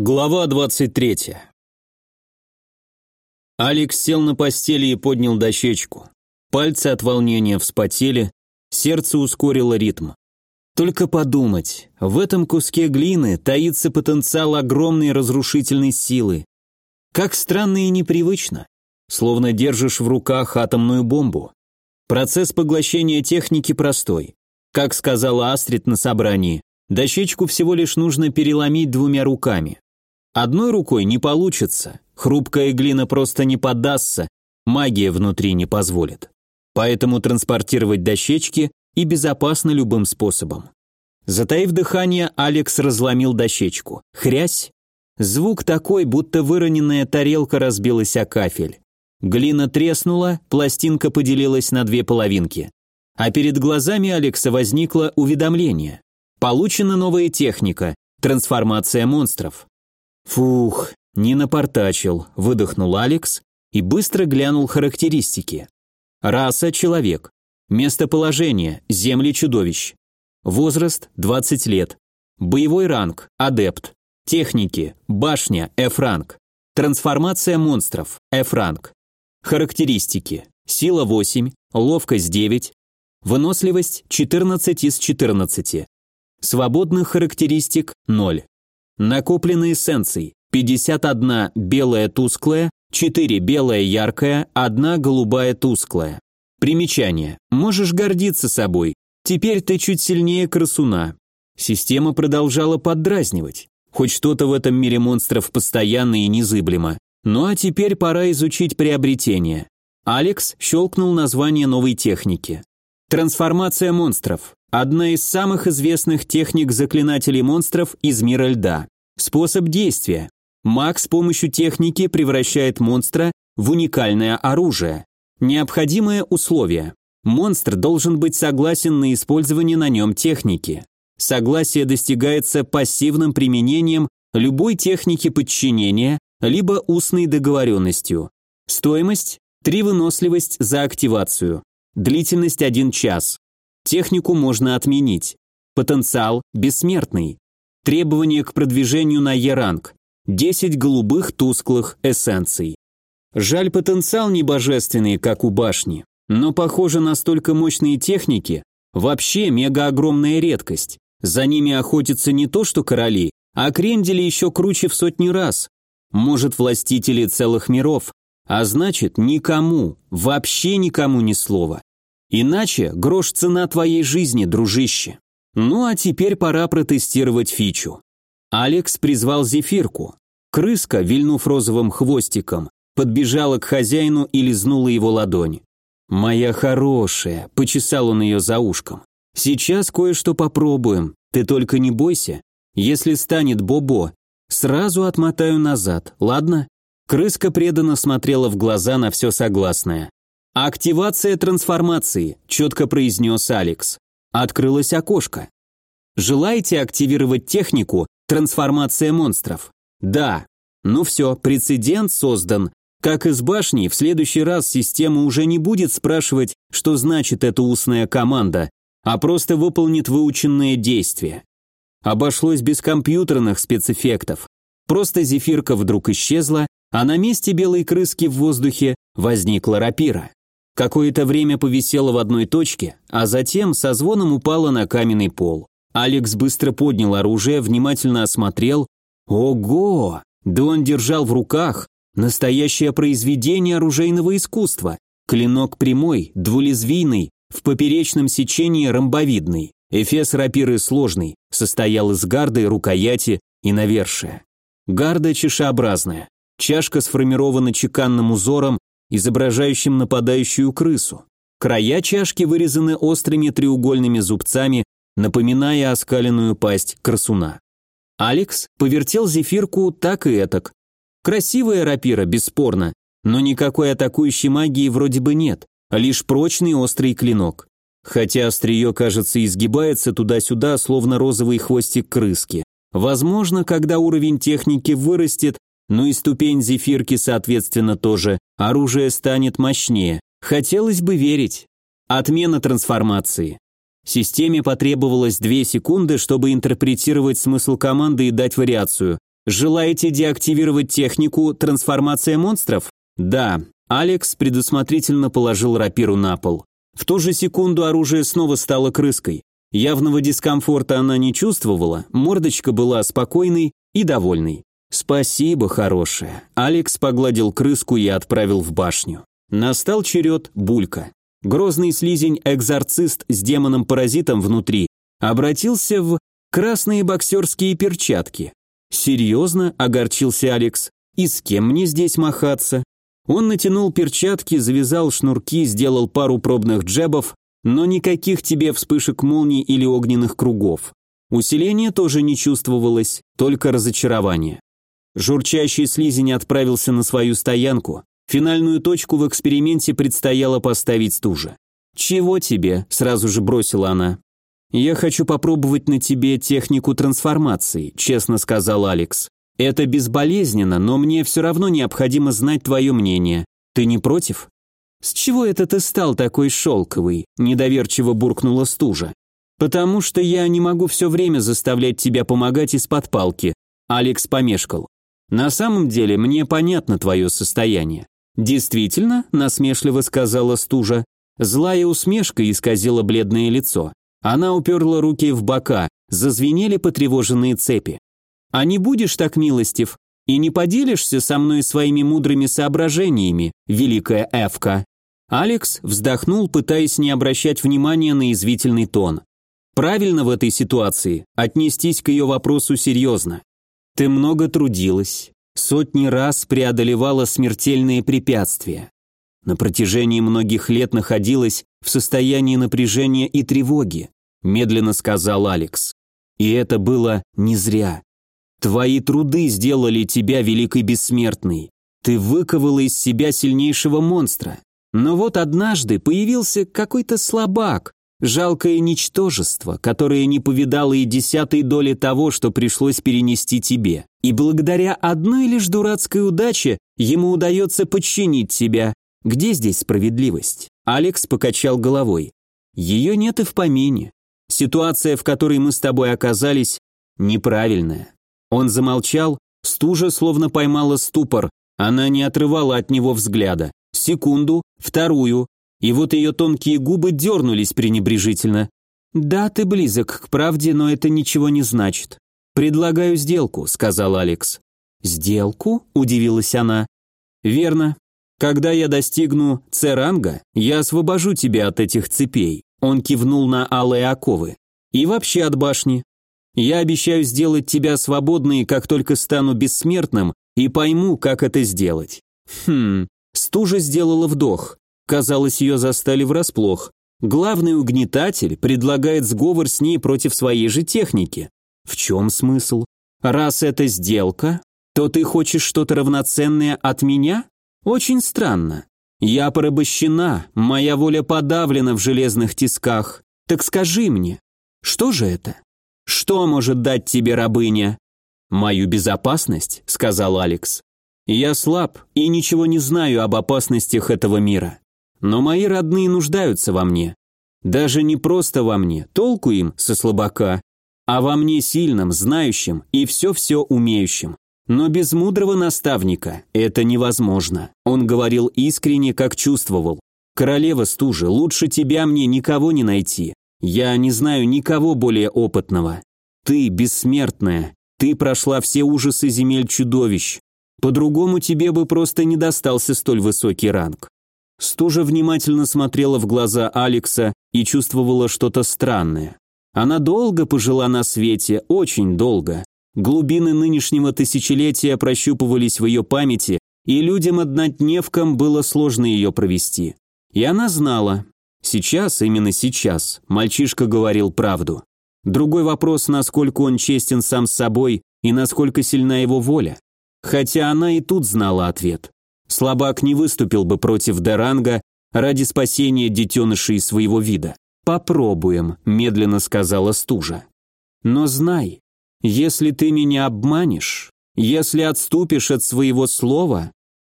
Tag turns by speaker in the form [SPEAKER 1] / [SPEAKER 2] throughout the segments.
[SPEAKER 1] Глава 23. Алекс сел на постели и поднял дощечку. Пальцы от волнения вспотели, сердце ускорило ритм. Только подумать, в этом куске глины таится потенциал огромной разрушительной силы. Как странно и непривычно, словно держишь в руках атомную бомбу. Процесс поглощения техники простой. Как сказала Астрид на собрании, Дощечку всего лишь нужно переломить двумя руками. Одной рукой не получится, хрупкая глина просто не поддастся, магия внутри не позволит. Поэтому транспортировать дощечки и безопасно любым способом. Затаив дыхание, Алекс разломил дощечку. Хрясь. Звук такой, будто выроненная тарелка разбилась о кафель. Глина треснула, пластинка поделилась на две половинки. А перед глазами Алекса возникло уведомление. Получена новая техника – трансформация монстров. Фух, не напортачил, выдохнул Алекс и быстро глянул характеристики. Раса – человек. Местоположение – земли чудовищ. Возраст – 20 лет. Боевой ранг – адепт. Техники – башня – F-ранг. Трансформация монстров – F-ранг. Характеристики. Сила 8, ловкость 9, выносливость 14 из 14, Свободных характеристик 0. Накопленные эссенций 51 белая тусклая, 4 белая яркая, 1 голубая тусклая. Примечание. Можешь гордиться собой. Теперь ты чуть сильнее красуна. Система продолжала поддразнивать. Хоть что-то в этом мире монстров постоянно и незыблемо. Ну а теперь пора изучить приобретение. Алекс щелкнул название новой техники. Трансформация монстров. Одна из самых известных техник заклинателей монстров из мира льда. Способ действия. Маг с помощью техники превращает монстра в уникальное оружие. Необходимое условие. Монстр должен быть согласен на использование на нем техники. Согласие достигается пассивным применением любой техники подчинения, либо устной договоренностью. Стоимость – 3 выносливость за активацию. Длительность 1 час. Технику можно отменить. Потенциал бессмертный. Требования к продвижению на Е-ранг. 10 голубых тусклых эссенций. Жаль, потенциал не божественный, как у башни. Но, похоже, настолько мощные техники вообще мега-огромная редкость. За ними охотятся не то что короли, а крендели еще круче в сотни раз. Может, властители целых миров. А значит, никому, вообще никому ни слова. Иначе грош цена твоей жизни, дружище. Ну а теперь пора протестировать фичу. Алекс призвал зефирку. Крыска, вильнув розовым хвостиком, подбежала к хозяину и лизнула его ладонь. «Моя хорошая», — почесал он ее за ушком. «Сейчас кое-что попробуем, ты только не бойся. Если станет Бобо, сразу отмотаю назад, ладно?» Крыска преданно смотрела в глаза на все согласное. «Активация трансформации», – четко произнес Алекс. Открылось окошко. «Желаете активировать технику «Трансформация монстров»?» «Да». Ну все, прецедент создан. Как из башни, в следующий раз система уже не будет спрашивать, что значит эта устная команда, а просто выполнит выученное действие. Обошлось без компьютерных спецэффектов. Просто зефирка вдруг исчезла, а на месте белой крыски в воздухе возникла рапира. Какое-то время повисела в одной точке, а затем со звоном упала на каменный пол. Алекс быстро поднял оружие, внимательно осмотрел. Ого! Да он держал в руках настоящее произведение оружейного искусства. Клинок прямой, двулезвийный, в поперечном сечении ромбовидный. Эфес рапиры сложный, состоял из гарды, рукояти и навершия. Гарда чашеобразная. Чашка сформирована чеканным узором изображающим нападающую крысу. Края чашки вырезаны острыми треугольными зубцами, напоминая оскаленную пасть красуна. Алекс повертел зефирку так и этак. Красивая рапира, бесспорно, но никакой атакующей магии вроде бы нет, лишь прочный острый клинок. Хотя острие, кажется, изгибается туда-сюда, словно розовый хвостик крыски. Возможно, когда уровень техники вырастет, ну и ступень зефирки, соответственно, тоже. Оружие станет мощнее. Хотелось бы верить. Отмена трансформации. Системе потребовалось две секунды, чтобы интерпретировать смысл команды и дать вариацию. Желаете деактивировать технику трансформация монстров? Да. Алекс предусмотрительно положил рапиру на пол. В ту же секунду оружие снова стало крыской. Явного дискомфорта она не чувствовала, мордочка была спокойной и довольной. «Спасибо, хорошая». Алекс погладил крыску и отправил в башню. Настал черед Булька. Грозный слизень-экзорцист с демоном-паразитом внутри обратился в красные боксерские перчатки. «Серьезно?» – огорчился Алекс. «И с кем мне здесь махаться?» Он натянул перчатки, завязал шнурки, сделал пару пробных джебов, но никаких тебе вспышек молний или огненных кругов. Усиление тоже не чувствовалось, только разочарование. Журчащий слизень отправился на свою стоянку. Финальную точку в эксперименте предстояло поставить стужа. «Чего тебе?» – сразу же бросила она. «Я хочу попробовать на тебе технику трансформации», – честно сказал Алекс. «Это безболезненно, но мне все равно необходимо знать твое мнение. Ты не против?» «С чего это ты стал такой шелковый?» – недоверчиво буркнула стужа. «Потому что я не могу все время заставлять тебя помогать из-под палки», – Алекс помешкал. «На самом деле мне понятно твое состояние». «Действительно?» – насмешливо сказала стужа. Злая усмешка исказила бледное лицо. Она уперла руки в бока, зазвенели потревоженные цепи. «А не будешь так милостив и не поделишься со мной своими мудрыми соображениями, великая Эвка?» Алекс вздохнул, пытаясь не обращать внимания на извительный тон. Правильно в этой ситуации отнестись к ее вопросу серьезно. Ты много трудилась, сотни раз преодолевала смертельные препятствия. На протяжении многих лет находилась в состоянии напряжения и тревоги, медленно сказал Алекс. И это было не зря. Твои труды сделали тебя великой бессмертной. Ты выковала из себя сильнейшего монстра. Но вот однажды появился какой-то слабак, жалкое ничтожество, которое не повидало и десятой доли того, что пришлось перенести тебе. И благодаря одной лишь дурацкой удаче ему удается подчинить тебя. Где здесь справедливость? Алекс покачал головой. Ее нет и в помине. Ситуация, в которой мы с тобой оказались, неправильная. Он замолчал, стужа словно поймала ступор, она не отрывала от него взгляда. Секунду, вторую, и вот ее тонкие губы дернулись пренебрежительно. «Да, ты близок к правде, но это ничего не значит. Предлагаю сделку», — сказал Алекс. «Сделку?» — удивилась она. «Верно. Когда я достигну Церанга, я освобожу тебя от этих цепей». Он кивнул на алые оковы. «И вообще от башни. Я обещаю сделать тебя свободной, как только стану бессмертным и пойму, как это сделать». Хм, стужа сделала вдох. Казалось, ее застали врасплох. Главный угнетатель предлагает сговор с ней против своей же техники. В чем смысл? Раз это сделка, то ты хочешь что-то равноценное от меня? Очень странно. Я порабощена, моя воля подавлена в железных тисках. Так скажи мне, что же это? Что может дать тебе рабыня? Мою безопасность, сказал Алекс. Я слаб и ничего не знаю об опасностях этого мира. Но мои родные нуждаются во мне. Даже не просто во мне, толку им со слабака, а во мне сильном, знающем и все-все умеющем. Но без мудрого наставника это невозможно. Он говорил искренне, как чувствовал. Королева стужи, лучше тебя мне никого не найти. Я не знаю никого более опытного. Ты бессмертная. Ты прошла все ужасы земель чудовищ. По-другому тебе бы просто не достался столь высокий ранг. Стужа внимательно смотрела в глаза Алекса и чувствовала что-то странное. Она долго пожила на свете, очень долго. Глубины нынешнего тысячелетия прощупывались в ее памяти, и людям-однодневкам было сложно ее провести. И она знала. Сейчас, именно сейчас, мальчишка говорил правду. Другой вопрос, насколько он честен сам с собой и насколько сильна его воля. Хотя она и тут знала ответ. Слабак не выступил бы против Деранга ради спасения детенышей своего вида. «Попробуем», – медленно сказала стужа. «Но знай, если ты меня обманешь, если отступишь от своего слова,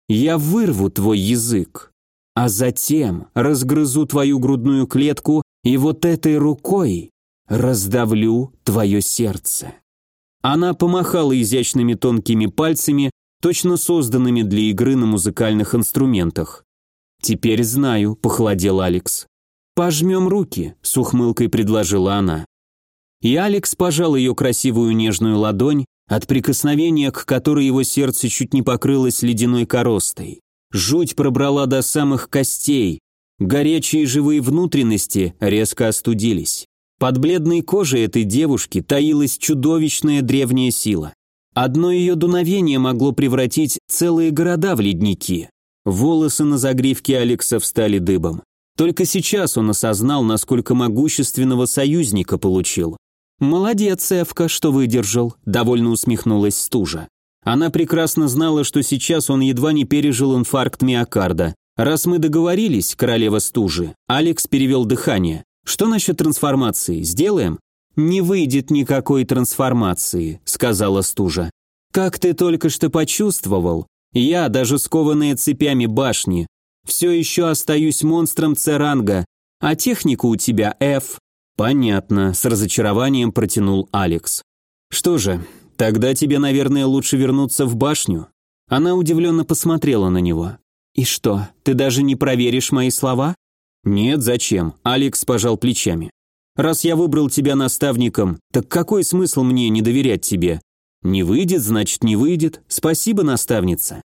[SPEAKER 1] я вырву твой язык, а затем разгрызу твою грудную клетку и вот этой рукой раздавлю твое сердце». Она помахала изящными тонкими пальцами, точно созданными для игры на музыкальных инструментах. «Теперь знаю», — похолодел Алекс. «Пожмем руки», — с ухмылкой предложила она. И Алекс пожал ее красивую нежную ладонь, от прикосновения к которой его сердце чуть не покрылось ледяной коростой. Жуть пробрала до самых костей, горячие живые внутренности резко остудились. Под бледной кожей этой девушки таилась чудовищная древняя сила. Одно ее дуновение могло превратить целые города в ледники. Волосы на загривке Алекса встали дыбом. Только сейчас он осознал, насколько могущественного союзника получил. «Молодец, Эвка, что выдержал», – довольно усмехнулась стужа. Она прекрасно знала, что сейчас он едва не пережил инфаркт миокарда. «Раз мы договорились, королева стужи», Алекс перевел дыхание. Что насчет трансформации? Сделаем? Не выйдет никакой трансформации, сказала стужа. Как ты только что почувствовал, я, даже скованная цепями башни, все еще остаюсь монстром Церанга, а техника у тебя F. Понятно, с разочарованием протянул Алекс. Что же, тогда тебе, наверное, лучше вернуться в башню. Она удивленно посмотрела на него. И что, ты даже не проверишь мои слова? «Нет, зачем?» – Алекс пожал плечами. «Раз я выбрал тебя наставником, так какой смысл мне не доверять тебе? Не выйдет, значит, не выйдет. Спасибо, наставница».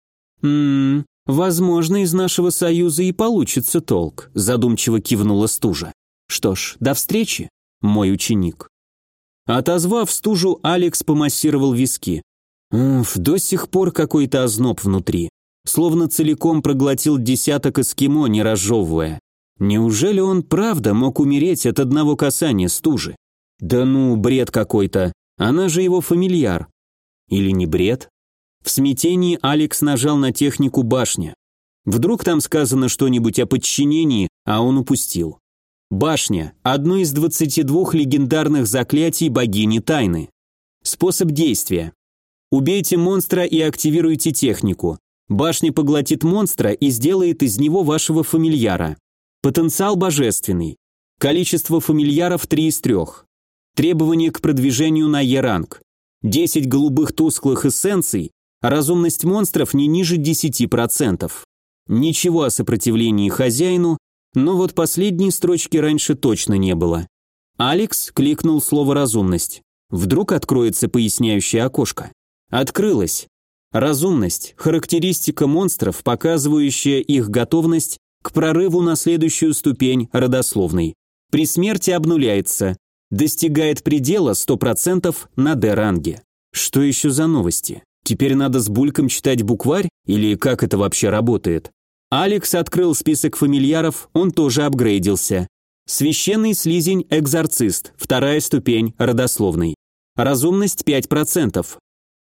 [SPEAKER 1] «Ммм, возможно, из нашего союза и получится толк», – задумчиво кивнула стужа. «Что ж, до встречи, мой ученик». Отозвав стужу, Алекс помассировал виски. Уф, до сих пор какой-то озноб внутри. Словно целиком проглотил десяток эскимо, не разжевывая. Неужели он правда мог умереть от одного касания стужи? Да ну, бред какой-то. Она же его фамильяр. Или не бред? В смятении Алекс нажал на технику башня. Вдруг там сказано что-нибудь о подчинении, а он упустил. Башня – одно из 22 легендарных заклятий богини тайны. Способ действия. Убейте монстра и активируйте технику. Башня поглотит монстра и сделает из него вашего фамильяра. Потенциал божественный. Количество фамильяров 3 из 3. Требования к продвижению на Е-ранг. 10 голубых тусклых эссенций, а разумность монстров не ниже 10%. Ничего о сопротивлении хозяину, но вот последней строчки раньше точно не было. Алекс кликнул слово «разумность». Вдруг откроется поясняющее окошко. Открылось. Разумность – характеристика монстров, показывающая их готовность к прорыву на следующую ступень родословной. При смерти обнуляется, достигает предела 100% на D-ранге. Что еще за новости? Теперь надо с бульком читать букварь или как это вообще работает? Алекс открыл список фамильяров, он тоже апгрейдился. Священный слизень экзорцист, вторая ступень родословной. Разумность 5%.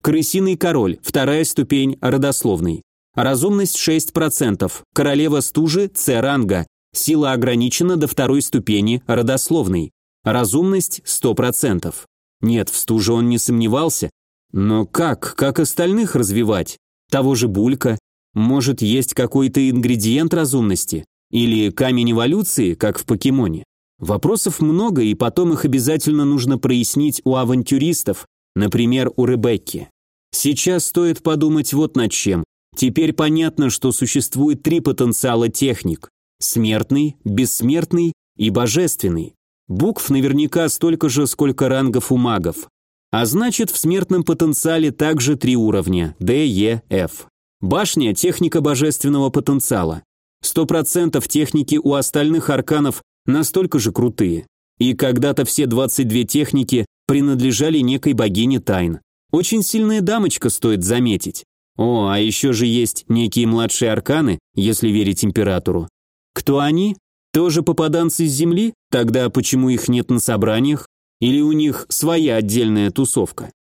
[SPEAKER 1] Крысиный король, вторая ступень родословной. Разумность 6%. Королева стужи С ранга. Сила ограничена до второй ступени родословной. Разумность 100%. Нет, в стуже он не сомневался. Но как, как остальных развивать? Того же Булька? Может, есть какой-то ингредиент разумности? Или камень эволюции, как в покемоне? Вопросов много, и потом их обязательно нужно прояснить у авантюристов, например, у Ребекки. Сейчас стоит подумать вот над чем. Теперь понятно, что существует три потенциала техник – смертный, бессмертный и божественный. Букв наверняка столько же, сколько рангов у магов. А значит, в смертном потенциале также три уровня – D, E, F. Башня – техника божественного потенциала. Сто процентов техники у остальных арканов настолько же крутые. И когда-то все 22 техники принадлежали некой богине тайн. Очень сильная дамочка, стоит заметить. О, а еще же есть некие младшие арканы, если верить императору. Кто они? Тоже попаданцы с земли? Тогда почему их нет на собраниях? Или у них своя отдельная тусовка?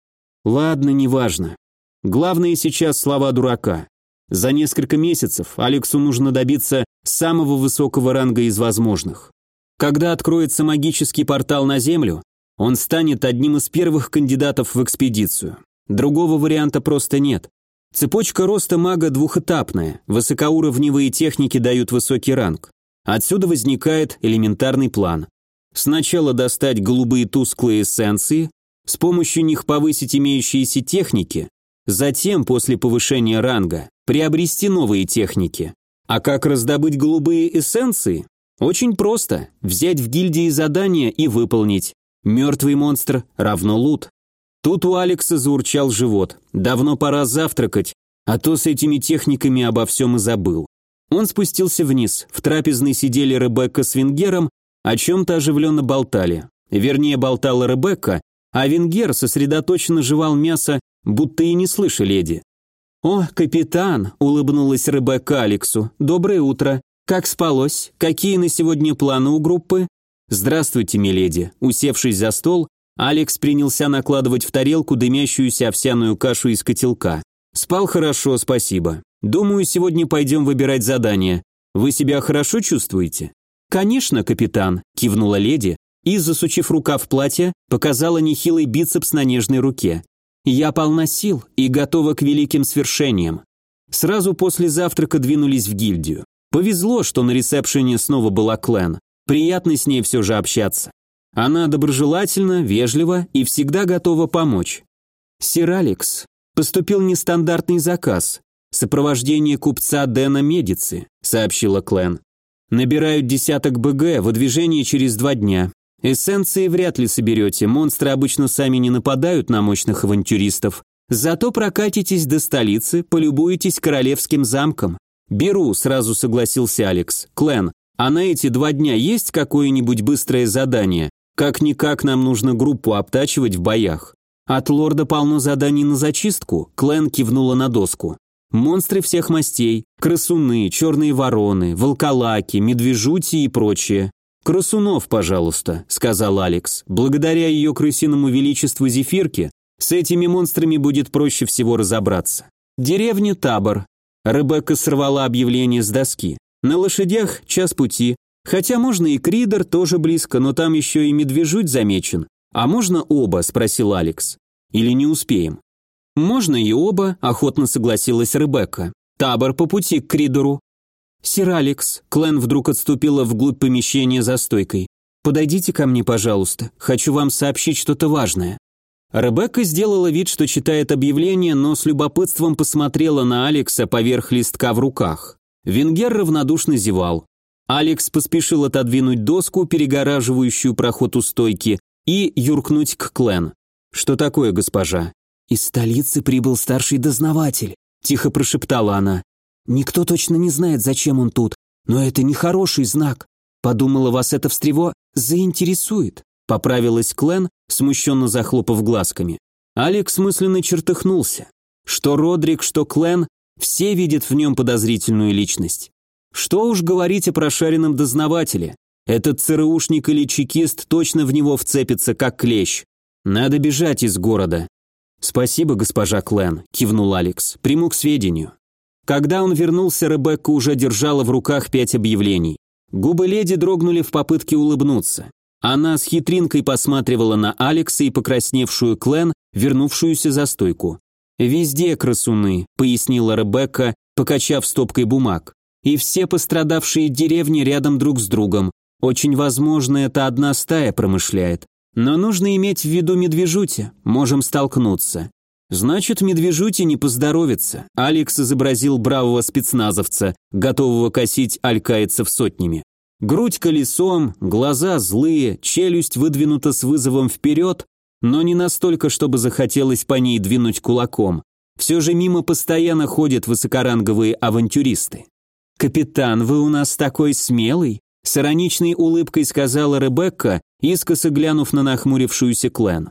[SPEAKER 1] Ладно, неважно. Главное сейчас слова дурака. За несколько месяцев Алексу нужно добиться самого высокого ранга из возможных. Когда откроется магический портал на Землю, он станет одним из первых кандидатов в экспедицию. Другого варианта просто нет. Цепочка роста мага двухэтапная, высокоуровневые техники дают высокий ранг. Отсюда возникает элементарный план. Сначала достать голубые тусклые эссенции, с помощью них повысить имеющиеся техники, затем, после повышения ранга, приобрести новые техники. А как раздобыть голубые эссенции? Очень просто. Взять в гильдии задание и выполнить. Мертвый монстр равно лут. Тут у Алекса заурчал живот. Давно пора завтракать, а то с этими техниками обо всем и забыл. Он спустился вниз. В трапезной сидели Ребекка с Венгером, о чем-то оживленно болтали. Вернее, болтала Ребекка, а Венгер сосредоточенно жевал мясо, будто и не слыша леди. «О, капитан!» – улыбнулась Ребекка Алексу. «Доброе утро. Как спалось? Какие на сегодня планы у группы?» «Здравствуйте, миледи». Усевшись за стол, Алекс принялся накладывать в тарелку дымящуюся овсяную кашу из котелка. «Спал хорошо, спасибо. Думаю, сегодня пойдем выбирать задание. Вы себя хорошо чувствуете?» «Конечно, капитан», – кивнула леди и, засучив рукав платья, показала нехилый бицепс на нежной руке. Я полна сил и готова к великим свершениям. Сразу после завтрака двинулись в гильдию. Повезло, что на ресепшене снова была Клен. Приятно с ней все же общаться. Она доброжелательна, вежлива и всегда готова помочь. Сир Алекс, поступил нестандартный заказ. Сопровождение купца Дэна Медицы, сообщила Клен. Набирают десяток БГ, выдвижение через два дня. Эссенции вряд ли соберете, монстры обычно сами не нападают на мощных авантюристов. Зато прокатитесь до столицы, полюбуетесь королевским замком. Беру, сразу согласился Алекс. Клен, а на эти два дня есть какое-нибудь быстрое задание? Как-никак нам нужно группу обтачивать в боях. От лорда полно заданий на зачистку, Клен кивнула на доску. Монстры всех мастей, красуны, черные вороны, волколаки, медвежути и прочее. «Красунов, пожалуйста», — сказал Алекс. «Благодаря ее крысиному величеству Зефирки, с этими монстрами будет проще всего разобраться». Деревня Табор. Ребекка сорвала объявление с доски. На лошадях час пути. Хотя можно и Кридер, тоже близко, но там еще и медвежуть замечен. А можно оба, спросил Алекс. Или не успеем? Можно и оба, охотно согласилась Ребекка. Табор по пути к Кридеру, «Сир Алекс», Клен вдруг отступила вглубь помещения за стойкой. «Подойдите ко мне, пожалуйста. Хочу вам сообщить что-то важное». Ребекка сделала вид, что читает объявление, но с любопытством посмотрела на Алекса поверх листка в руках. Венгер равнодушно зевал. Алекс поспешил отодвинуть доску, перегораживающую проход у стойки, и юркнуть к Клен. «Что такое, госпожа?» «Из столицы прибыл старший дознаватель», – тихо прошептала она. Никто точно не знает, зачем он тут, но это не хороший знак. Подумала, вас это встрево заинтересует. Поправилась Клен, смущенно захлопав глазками. Алекс мысленно чертыхнулся. Что Родрик, что Клен, все видят в нем подозрительную личность. Что уж говорить о прошаренном дознавателе. Этот ЦРУшник или чекист точно в него вцепится, как клещ. Надо бежать из города. Спасибо, госпожа Клен, кивнул Алекс. Приму к сведению. Когда он вернулся, Ребекка уже держала в руках пять объявлений. Губы леди дрогнули в попытке улыбнуться. Она с хитринкой посматривала на Алекса и покрасневшую Клен, вернувшуюся за стойку. «Везде красуны», — пояснила Ребекка, покачав стопкой бумаг. «И все пострадавшие деревни рядом друг с другом. Очень возможно, это одна стая промышляет. Но нужно иметь в виду медвежути, можем столкнуться. Значит, медвежути не поздоровится. Алекс изобразил бравого спецназовца, готового косить алькаицев сотнями. Грудь колесом, глаза злые, челюсть выдвинута с вызовом вперед, но не настолько, чтобы захотелось по ней двинуть кулаком. Все же мимо постоянно ходят высокоранговые авантюристы. «Капитан, вы у нас такой смелый!» С ироничной улыбкой сказала Ребекка, искоса глянув на нахмурившуюся Клен.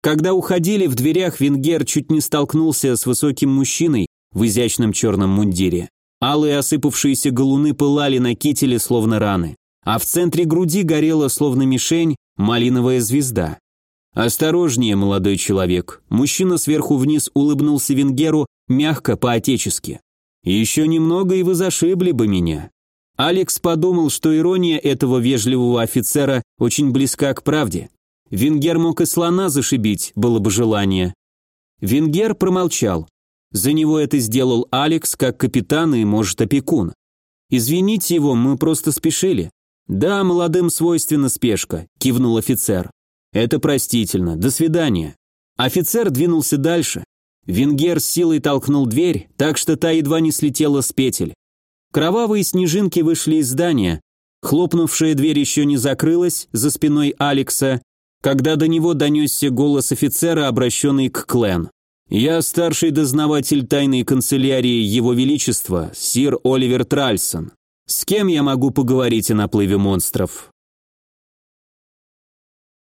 [SPEAKER 1] Когда уходили, в дверях Венгер чуть не столкнулся с высоким мужчиной в изящном черном мундире. Алые осыпавшиеся галуны пылали на кителе, словно раны, а в центре груди горела, словно мишень, малиновая звезда. «Осторожнее, молодой человек!» Мужчина сверху вниз улыбнулся Венгеру мягко, по-отечески. «Еще немного, и вы зашибли бы меня». Алекс подумал, что ирония этого вежливого офицера очень близка к правде. Венгер мог и слона зашибить, было бы желание. Венгер промолчал. За него это сделал Алекс, как капитан и, может, опекун. «Извините его, мы просто спешили». «Да, молодым свойственна спешка», – кивнул офицер. Это простительно. До свидания. Офицер двинулся дальше. Венгер с силой толкнул дверь, так что та едва не слетела с петель. Кровавые снежинки вышли из здания. Хлопнувшая дверь еще не закрылась за спиной Алекса, когда до него донесся голос офицера, обращенный к Клен. «Я старший дознаватель тайной канцелярии Его Величества, сир Оливер Тральсон. С кем я могу поговорить о наплыве монстров?»